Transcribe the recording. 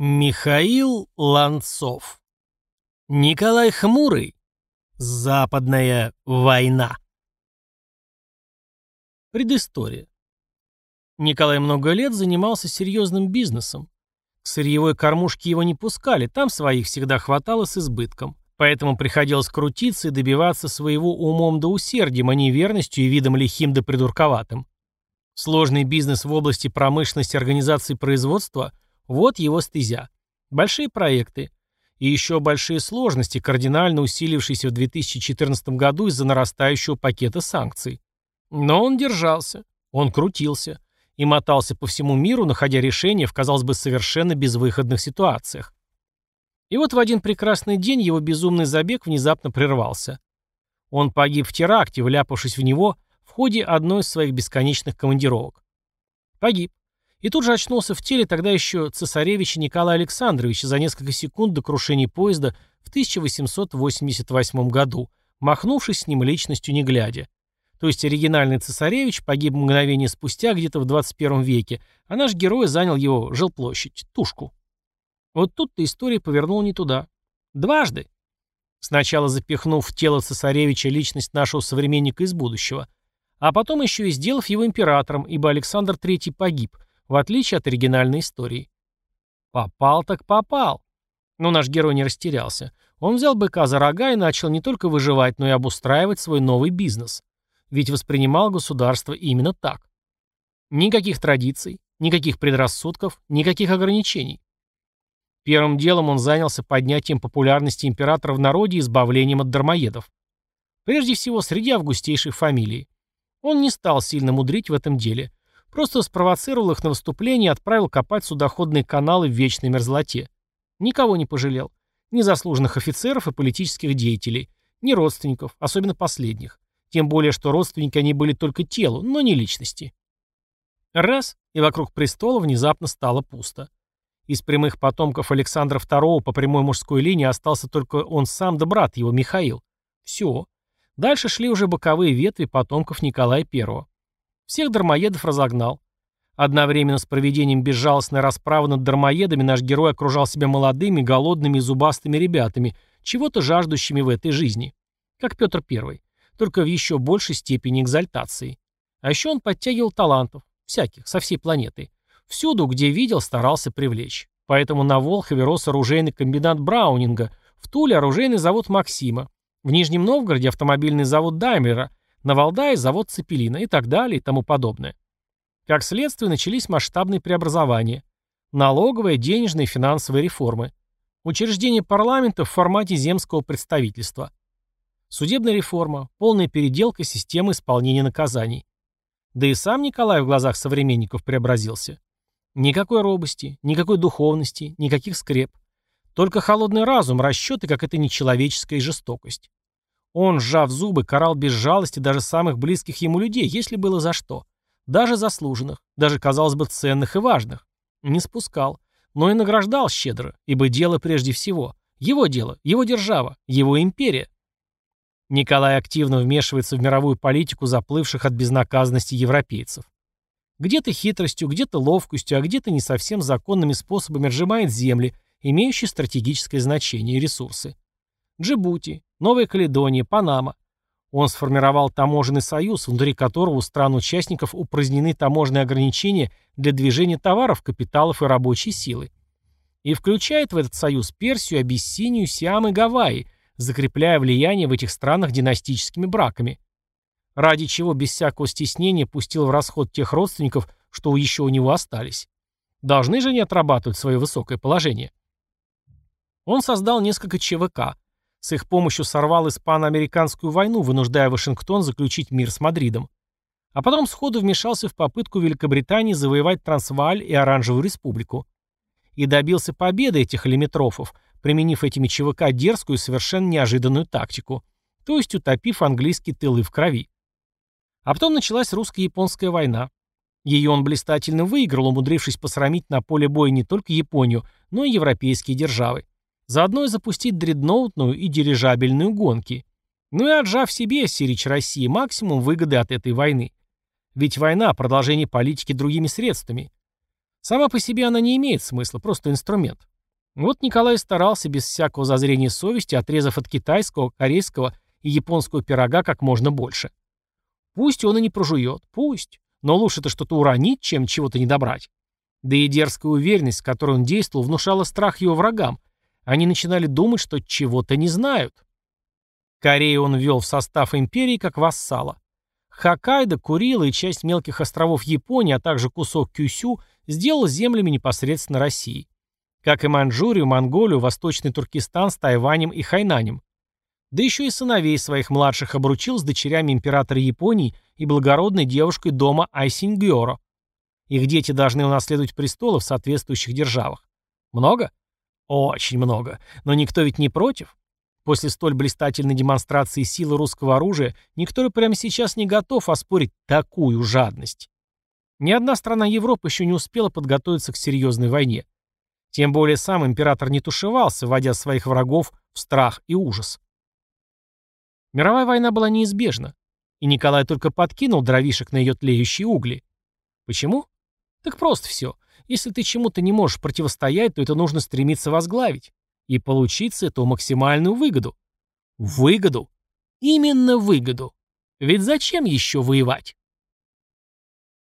Михаил Ланцов. Николай Хмурый. Западная война. Предыстория. Николай много лет занимался серьезным бизнесом. К сырьевой кормушке его не пускали, там своих всегда хватало с избытком. Поэтому приходилось крутиться и добиваться своего умом да усердием, а не верностью и видом лихим да придурковатым. Сложный бизнес в области промышленности организации производства – вот его стезя. Большие проекты. И еще большие сложности, кардинально усилившиеся в 2014 году из-за нарастающего пакета санкций. Но он держался, он крутился и мотался по всему миру, находя решения в, казалось бы, совершенно безвыходных ситуациях. И вот в один прекрасный день его безумный забег внезапно прервался. Он погиб в теракте, вляпавшись в него в ходе одной из своих бесконечных командировок. Погиб и тут же очнулся в теле тогда еще цесаревича Николая Александровича за несколько секунд до крушения поезда в 1888 году, махнувшись с ним личностью не глядя. То есть оригинальный цесаревич погиб мгновение спустя, где-то в 21 веке, а наш герой занял его жилплощадь, тушку. Вот тут-то история повернула не туда. Дважды. Сначала запихнув в тело цесаревича личность нашего современника из будущего, а потом еще и сделав его императором, ибо Александр III погиб – в отличие от оригинальной истории. Попал так попал. Но наш герой не растерялся. Он взял быка за рога и начал не только выживать, но и обустраивать свой новый бизнес. Ведь воспринимал государство именно так. Никаких традиций, никаких предрассудков, никаких ограничений. Первым делом он занялся поднятием популярности императора в народе и избавлением от дармоедов. Прежде всего, среди августейшей фамилии. Он не стал сильно мудрить в этом деле. Просто спровоцировал их на выступление и отправил копать судоходные каналы в вечной мерзлоте. Никого не пожалел. Ни заслуженных офицеров и политических деятелей, ни родственников, особенно последних. Тем более, что родственники они были только телу, но не личности. Раз, и вокруг престола внезапно стало пусто. Из прямых потомков Александра II по прямой мужской линии остался только он сам да брат его, Михаил. Все. Дальше шли уже боковые ветви потомков Николая I. Всех дармоедов разогнал. Одновременно с проведением безжалостной расправы над дармоедами наш герой окружал себя молодыми, голодными зубастыми ребятами, чего-то жаждущими в этой жизни. Как Петр I, только в еще большей степени экзальтации. А еще он подтягивал талантов, всяких, со всей планеты. Всюду, где видел, старался привлечь. Поэтому на Волхове рос оружейный комбинат Браунинга, в Туле оружейный завод Максима, в Нижнем Новгороде автомобильный завод Даймлера, на Валдае завод Цепелина и так далее и тому подобное. Как следствие, начались масштабные преобразования. Налоговые, денежные финансовые реформы. Учреждение парламента в формате земского представительства. Судебная реформа, полная переделка системы исполнения наказаний. Да и сам Николай в глазах современников преобразился. Никакой робости, никакой духовности, никаких скреп. Только холодный разум, расчеты, как это нечеловеческая жестокость. Он, сжав зубы, карал без жалости даже самых близких ему людей, если было за что. Даже заслуженных, даже, казалось бы, ценных и важных. Не спускал, но и награждал щедро, ибо дело прежде всего. Его дело, его держава, его империя. Николай активно вмешивается в мировую политику заплывших от безнаказанности европейцев. Где-то хитростью, где-то ловкостью, а где-то не совсем законными способами отжимает земли, имеющие стратегическое значение и ресурсы. Джибути, Новая Каледония, Панама. Он сформировал таможенный союз, внутри которого у стран-участников упразднены таможенные ограничения для движения товаров, капиталов и рабочей силы. И включает в этот союз Персию, Абиссинию, Сиам и Гавайи, закрепляя влияние в этих странах династическими браками. Ради чего без всякого стеснения пустил в расход тех родственников, что еще у него остались. Должны же они отрабатывать свое высокое положение. Он создал несколько ЧВК – с их помощью сорвал испано-американскую войну, вынуждая Вашингтон заключить мир с Мадридом. А потом сходу вмешался в попытку Великобритании завоевать Трансвааль и Оранжевую республику. И добился победы этих лимитрофов, применив этими ЧВК дерзкую совершенно неожиданную тактику, то есть утопив английские тылы в крови. А потом началась русско-японская война. Ее он блистательно выиграл, умудрившись посрамить на поле боя не только Японию, но и европейские державы. Заодно и запустить дредноутную и дирижабельную гонки. Ну и отжав себе, сирич России, максимум выгоды от этой войны. Ведь война – продолжение политики другими средствами. Сама по себе она не имеет смысла, просто инструмент. Вот Николай старался без всякого зазрения совести, отрезав от китайского, корейского и японского пирога как можно больше. Пусть он и не прожует, пусть, но лучше-то что-то уронить, чем чего-то не добрать. Да и дерзкая уверенность, с которой он действовал, внушала страх его врагам. Они начинали думать, что чего-то не знают. Корею он ввел в состав империи как вассала. Хоккайдо, Курила и часть мелких островов Японии, а также кусок Кюсю сделал землями непосредственно России. Как и Манчжурию, Монголию, Восточный Туркестан с Тайванем и Хайнанем. Да еще и сыновей своих младших обручил с дочерями императора Японии и благородной девушкой дома Айсингёро. Их дети должны унаследовать престолы в соответствующих державах. Много? Очень много. Но никто ведь не против. После столь блистательной демонстрации силы русского оружия никто прямо сейчас не готов оспорить такую жадность. Ни одна страна Европы еще не успела подготовиться к серьезной войне. Тем более сам император не тушевался, вводя своих врагов в страх и ужас. Мировая война была неизбежна, и Николай только подкинул дровишек на ее тлеющие угли. Почему? Так просто все. Если ты чему-то не можешь противостоять, то это нужно стремиться возглавить и получить с этого максимальную выгоду. Выгоду. Именно выгоду. Ведь зачем еще воевать?